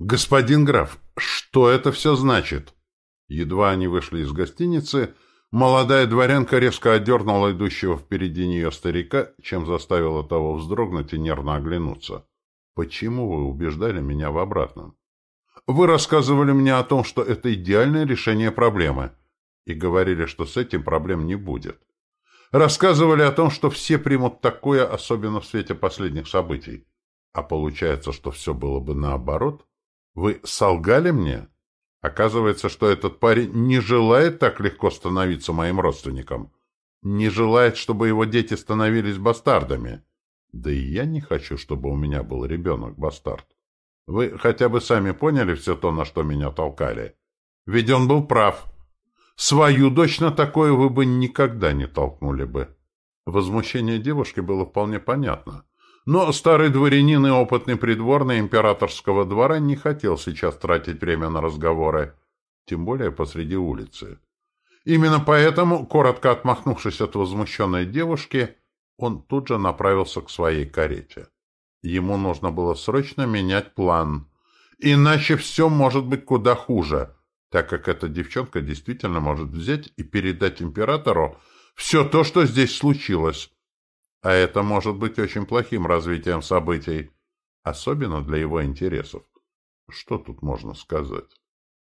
«Господин граф, что это все значит?» Едва они вышли из гостиницы, молодая дворянка резко отдернула идущего впереди нее старика, чем заставила того вздрогнуть и нервно оглянуться. «Почему вы убеждали меня в обратном?» «Вы рассказывали мне о том, что это идеальное решение проблемы, и говорили, что с этим проблем не будет. Рассказывали о том, что все примут такое, особенно в свете последних событий. А получается, что все было бы наоборот?» Вы солгали мне? Оказывается, что этот парень не желает так легко становиться моим родственником. Не желает, чтобы его дети становились бастардами. Да и я не хочу, чтобы у меня был ребенок-бастард. Вы хотя бы сами поняли все то, на что меня толкали? Ведь он был прав. Свою дочь на такое вы бы никогда не толкнули бы. Возмущение девушки было вполне понятно. Но старый дворянин и опытный придворный императорского двора не хотел сейчас тратить время на разговоры, тем более посреди улицы. Именно поэтому, коротко отмахнувшись от возмущенной девушки, он тут же направился к своей карете. Ему нужно было срочно менять план, иначе все может быть куда хуже, так как эта девчонка действительно может взять и передать императору все то, что здесь случилось, а это может быть очень плохим развитием событий, особенно для его интересов. Что тут можно сказать?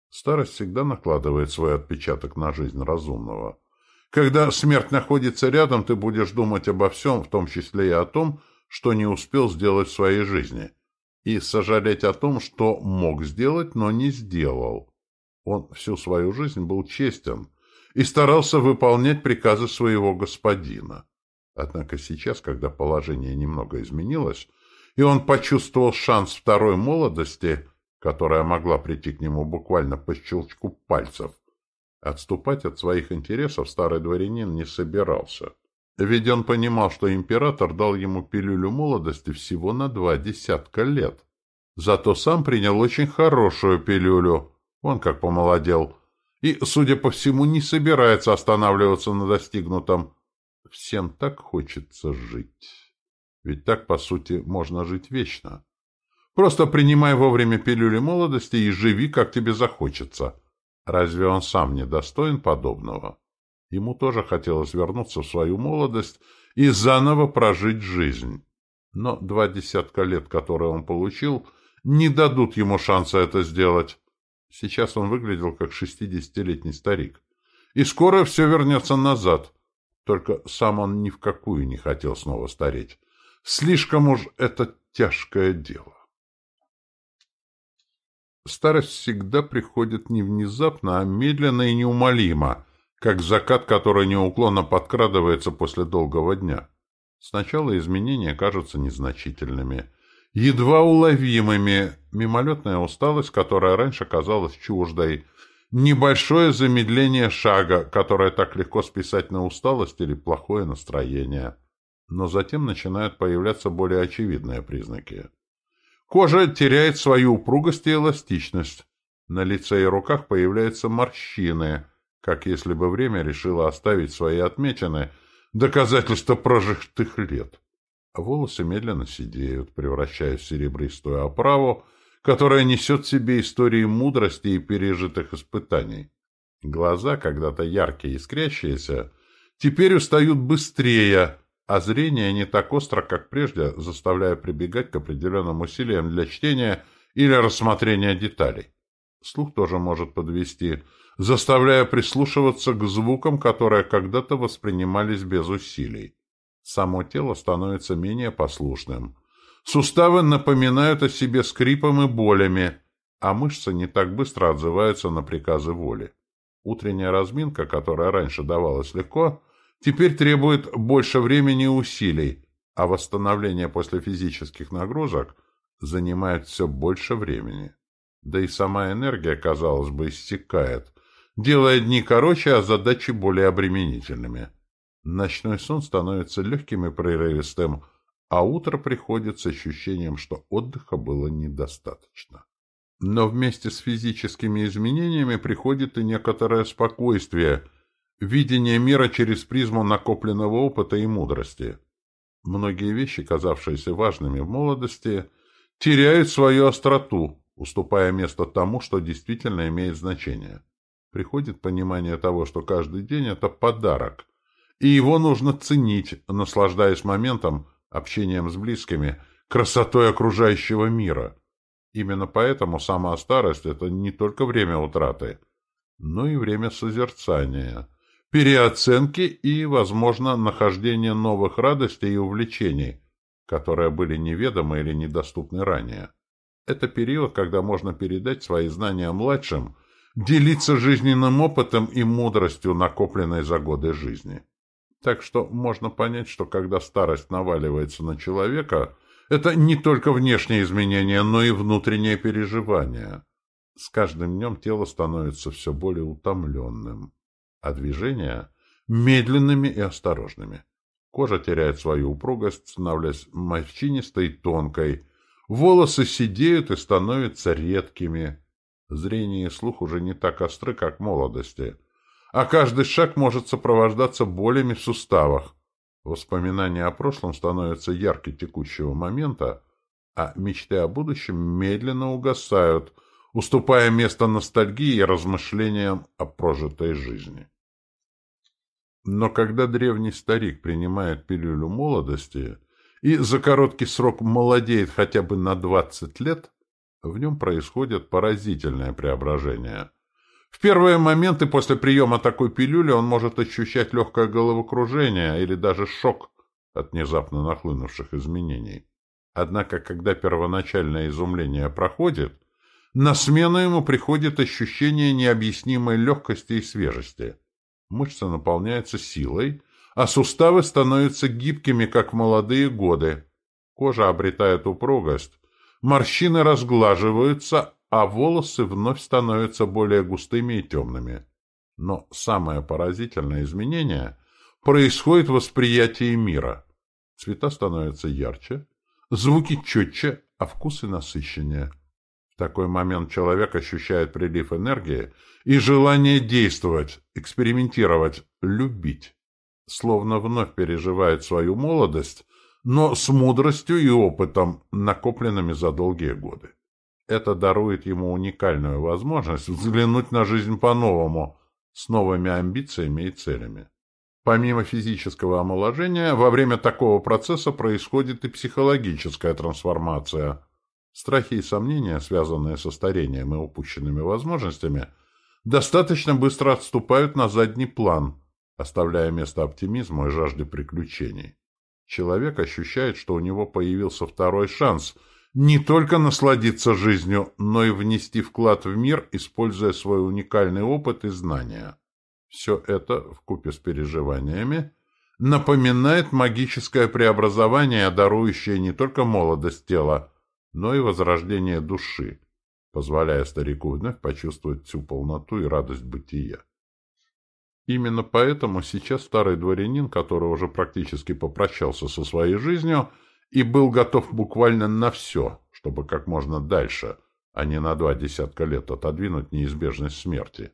Старость всегда накладывает свой отпечаток на жизнь разумного. Когда смерть находится рядом, ты будешь думать обо всем, в том числе и о том, что не успел сделать в своей жизни, и сожалеть о том, что мог сделать, но не сделал. Он всю свою жизнь был честен и старался выполнять приказы своего господина. Однако сейчас, когда положение немного изменилось, и он почувствовал шанс второй молодости, которая могла прийти к нему буквально по щелчку пальцев, отступать от своих интересов старый дворянин не собирался. Ведь он понимал, что император дал ему пилюлю молодости всего на два десятка лет. Зато сам принял очень хорошую пилюлю, он как помолодел, и, судя по всему, не собирается останавливаться на достигнутом всем так хочется жить. Ведь так, по сути, можно жить вечно. Просто принимай вовремя пилюли молодости и живи, как тебе захочется. Разве он сам не достоин подобного? Ему тоже хотелось вернуться в свою молодость и заново прожить жизнь. Но два десятка лет, которые он получил, не дадут ему шанса это сделать. Сейчас он выглядел как шестидесятилетний старик. И скоро все вернется назад — только сам он ни в какую не хотел снова стареть. Слишком уж это тяжкое дело. Старость всегда приходит не внезапно, а медленно и неумолимо, как закат, который неуклонно подкрадывается после долгого дня. Сначала изменения кажутся незначительными, едва уловимыми, мимолетная усталость, которая раньше казалась чуждой, Небольшое замедление шага, которое так легко списать на усталость или плохое настроение. Но затем начинают появляться более очевидные признаки. Кожа теряет свою упругость и эластичность. На лице и руках появляются морщины, как если бы время решило оставить свои отметины, доказательства прожитых лет. Волосы медленно сидеют, превращаясь в серебристую оправу, которая несет в себе истории мудрости и пережитых испытаний. Глаза, когда-то яркие и искрящиеся, теперь устают быстрее, а зрение не так остро, как прежде, заставляя прибегать к определенным усилиям для чтения или рассмотрения деталей. Слух тоже может подвести, заставляя прислушиваться к звукам, которые когда-то воспринимались без усилий. Само тело становится менее послушным – Суставы напоминают о себе скрипом и болями, а мышцы не так быстро отзываются на приказы воли. Утренняя разминка, которая раньше давалась легко, теперь требует больше времени и усилий, а восстановление после физических нагрузок занимает все больше времени. Да и сама энергия, казалось бы, истекает, делая дни короче, а задачи более обременительными. Ночной сон становится легким и прерывистым, а утро приходит с ощущением, что отдыха было недостаточно. Но вместе с физическими изменениями приходит и некоторое спокойствие, видение мира через призму накопленного опыта и мудрости. Многие вещи, казавшиеся важными в молодости, теряют свою остроту, уступая место тому, что действительно имеет значение. Приходит понимание того, что каждый день — это подарок, и его нужно ценить, наслаждаясь моментом, общением с близкими, красотой окружающего мира. Именно поэтому сама старость — это не только время утраты, но и время созерцания, переоценки и, возможно, нахождения новых радостей и увлечений, которые были неведомы или недоступны ранее. Это период, когда можно передать свои знания младшим, делиться жизненным опытом и мудростью, накопленной за годы жизни. Так что можно понять, что когда старость наваливается на человека, это не только внешние изменения, но и внутренние переживания. С каждым днем тело становится все более утомленным, а движения – медленными и осторожными. Кожа теряет свою упругость, становляясь морщинистой и тонкой. Волосы сидеют и становятся редкими. Зрение и слух уже не так остры, как в молодости – а каждый шаг может сопровождаться болями в суставах. Воспоминания о прошлом становятся ярко текущего момента, а мечты о будущем медленно угасают, уступая место ностальгии и размышлениям о прожитой жизни. Но когда древний старик принимает пилюлю молодости и за короткий срок молодеет хотя бы на 20 лет, в нем происходит поразительное преображение – в первые моменты после приема такой пилюли он может ощущать легкое головокружение или даже шок от внезапно нахлынувших изменений. Однако, когда первоначальное изумление проходит, на смену ему приходит ощущение необъяснимой легкости и свежести. Мышцы наполняются силой, а суставы становятся гибкими, как в молодые годы. Кожа обретает упругость, морщины разглаживаются, а волосы вновь становятся более густыми и темными. Но самое поразительное изменение происходит в восприятии мира. Цвета становятся ярче, звуки четче, а вкусы насыщеннее. В такой момент человек ощущает прилив энергии и желание действовать, экспериментировать, любить. Словно вновь переживает свою молодость, но с мудростью и опытом, накопленными за долгие годы. Это дарует ему уникальную возможность взглянуть на жизнь по-новому, с новыми амбициями и целями. Помимо физического омоложения, во время такого процесса происходит и психологическая трансформация. Страхи и сомнения, связанные со старением и упущенными возможностями, достаточно быстро отступают на задний план, оставляя место оптимизму и жажде приключений. Человек ощущает, что у него появился второй шанс – не только насладиться жизнью, но и внести вклад в мир, используя свой уникальный опыт и знания. Все это, вкупе с переживаниями, напоминает магическое преобразование, дарующее не только молодость тела, но и возрождение души, позволяя старику вновь почувствовать всю полноту и радость бытия. Именно поэтому сейчас старый дворянин, который уже практически попрощался со своей жизнью, и был готов буквально на все, чтобы как можно дальше, а не на два десятка лет отодвинуть неизбежность смерти.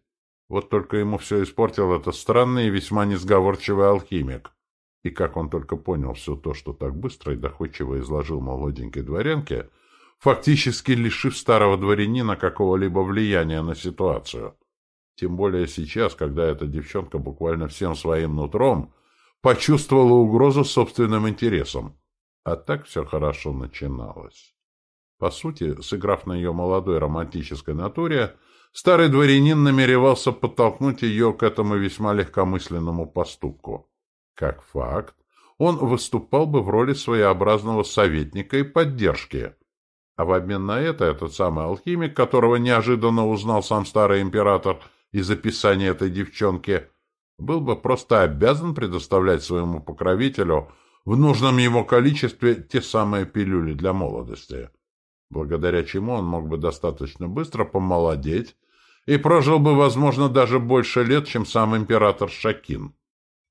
Вот только ему все испортил этот странный и весьма несговорчивый алхимик. И как он только понял все то, что так быстро и доходчиво изложил молоденькой дворянке, фактически лишив старого дворянина какого-либо влияния на ситуацию. Тем более сейчас, когда эта девчонка буквально всем своим нутром почувствовала угрозу собственным интересам. А так все хорошо начиналось. По сути, сыграв на ее молодой романтической натуре, старый дворянин намеревался подтолкнуть ее к этому весьма легкомысленному поступку. Как факт, он выступал бы в роли своеобразного советника и поддержки. А в обмен на это этот самый алхимик, которого неожиданно узнал сам старый император из описания этой девчонки, был бы просто обязан предоставлять своему покровителю в нужном его количестве те самые пилюли для молодости, благодаря чему он мог бы достаточно быстро помолодеть и прожил бы, возможно, даже больше лет, чем сам император Шакин.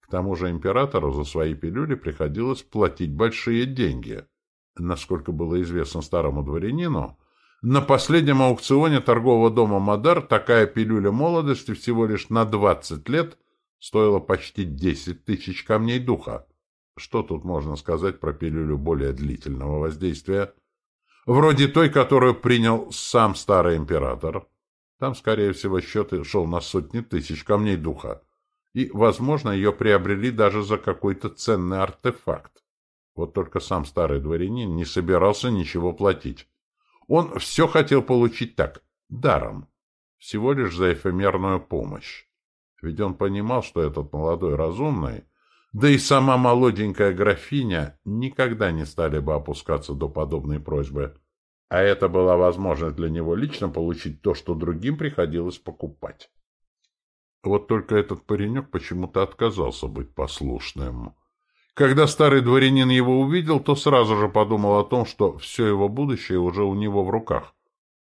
К тому же императору за свои пилюли приходилось платить большие деньги. Насколько было известно старому дворянину, на последнем аукционе торгового дома «Мадар» такая пилюля молодости всего лишь на 20 лет стоила почти 10 тысяч камней духа. Что тут можно сказать про пилюлю более длительного воздействия? вроде той, которую принял сам старый император. Там, скорее всего, счет шел на сотни тысяч камней духа. И, возможно, ее приобрели даже за какой-то ценный артефакт. Вот только сам старый дворянин не собирался ничего платить. Он все хотел получить так, даром, всего лишь за эфемерную помощь. Ведь он понимал, что этот молодой разумный, да и сама молоденькая графиня никогда не стали бы опускаться до подобной просьбы. А это была возможность для него лично получить то, что другим приходилось покупать. Вот только этот паренек почему-то отказался быть послушным. Когда старый дворянин его увидел, то сразу же подумал о том, что все его будущее уже у него в руках.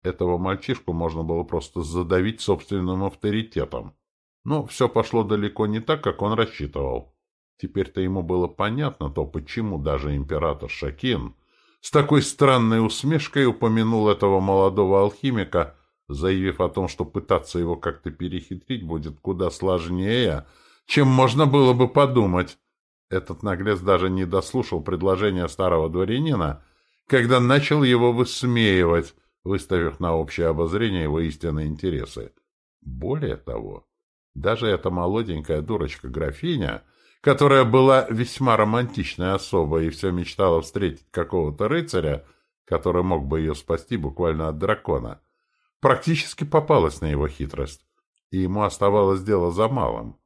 Этого мальчишку можно было просто задавить собственным авторитетом. Но все пошло далеко не так, как он рассчитывал. Теперь-то ему было понятно то, почему даже император Шакин с такой странной усмешкой упомянул этого молодого алхимика, заявив о том, что пытаться его как-то перехитрить будет куда сложнее, чем можно было бы подумать. Этот наглец даже не дослушал предложения старого дворянина, когда начал его высмеивать, выставив на общее обозрение его истинные интересы. Более того, даже эта молоденькая дурочка-графиня, которая была весьма романтичной особой и все мечтала встретить какого-то рыцаря, который мог бы ее спасти буквально от дракона, практически попалась на его хитрость, и ему оставалось дело за малым.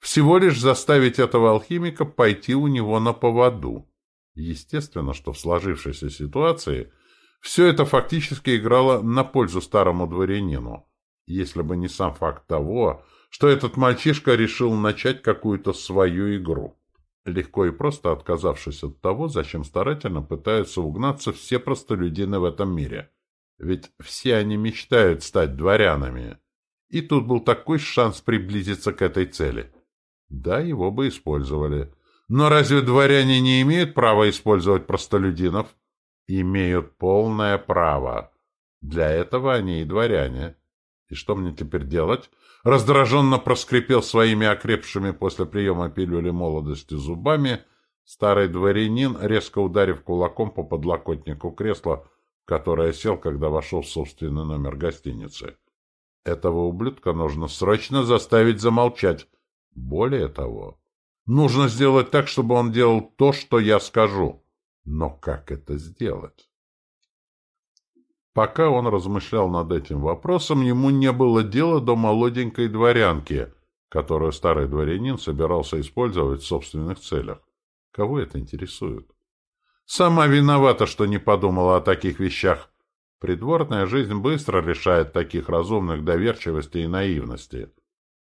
Всего лишь заставить этого алхимика пойти у него на поводу. Естественно, что в сложившейся ситуации все это фактически играло на пользу старому дворянину, если бы не сам факт того, что этот мальчишка решил начать какую-то свою игру, легко и просто отказавшись от того, зачем старательно пытаются угнаться все простолюдины в этом мире. Ведь все они мечтают стать дворянами. И тут был такой шанс приблизиться к этой цели. Да, его бы использовали. Но разве дворяне не имеют права использовать простолюдинов? Имеют полное право. Для этого они и дворяне. И что мне теперь делать? Раздраженно проскрипел своими окрепшими после приема пилюли молодости зубами, старый дворянин, резко ударив кулаком по подлокотнику кресла, которое сел, когда вошел в собственный номер гостиницы. Этого ублюдка нужно срочно заставить замолчать. Более того, нужно сделать так, чтобы он делал то, что я скажу. Но как это сделать? Пока он размышлял над этим вопросом, ему не было дела до молоденькой дворянки, которую старый дворянин собирался использовать в собственных целях. Кого это интересует? Сама виновата, что не подумала о таких вещах. Придворная жизнь быстро решает таких разумных доверчивости и наивности.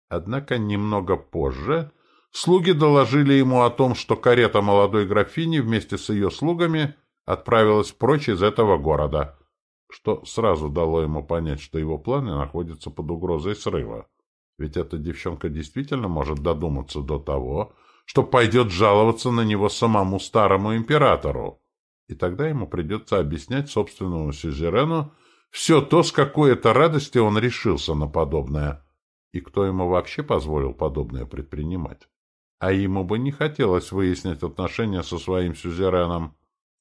Однако немного позже слуги доложили ему о том, что карета молодой графини вместе с ее слугами отправилась прочь из этого города — что сразу дало ему понять, что его планы находятся под угрозой срыва. Ведь эта девчонка действительно может додуматься до того, что пойдет жаловаться на него самому старому императору. И тогда ему придется объяснять собственному сюзерену все то, с какой-то радости он решился на подобное. И кто ему вообще позволил подобное предпринимать? А ему бы не хотелось выяснить отношения со своим сюзереном.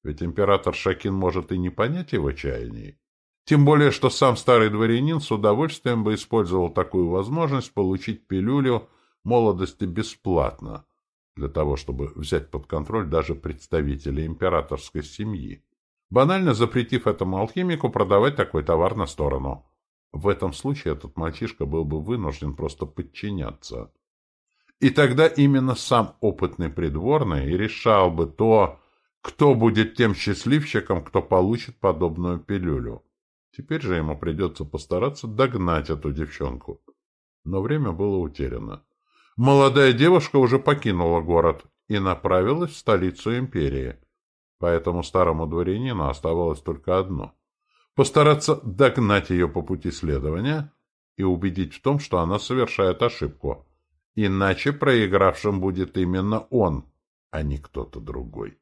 Ведь император Шакин может и не понять его чаяний. Тем более, что сам старый дворянин с удовольствием бы использовал такую возможность получить пилюлю молодости бесплатно, для того, чтобы взять под контроль даже представителей императорской семьи, банально запретив этому алхимику продавать такой товар на сторону. В этом случае этот мальчишка был бы вынужден просто подчиняться. И тогда именно сам опытный придворный решал бы то, кто будет тем счастливчиком, кто получит подобную пилюлю. Теперь же ему придется постараться догнать эту девчонку. Но время было утеряно. Молодая девушка уже покинула город и направилась в столицу империи. Поэтому старому дворянину оставалось только одно — постараться догнать ее по пути следования и убедить в том, что она совершает ошибку. Иначе проигравшим будет именно он, а не кто-то другой.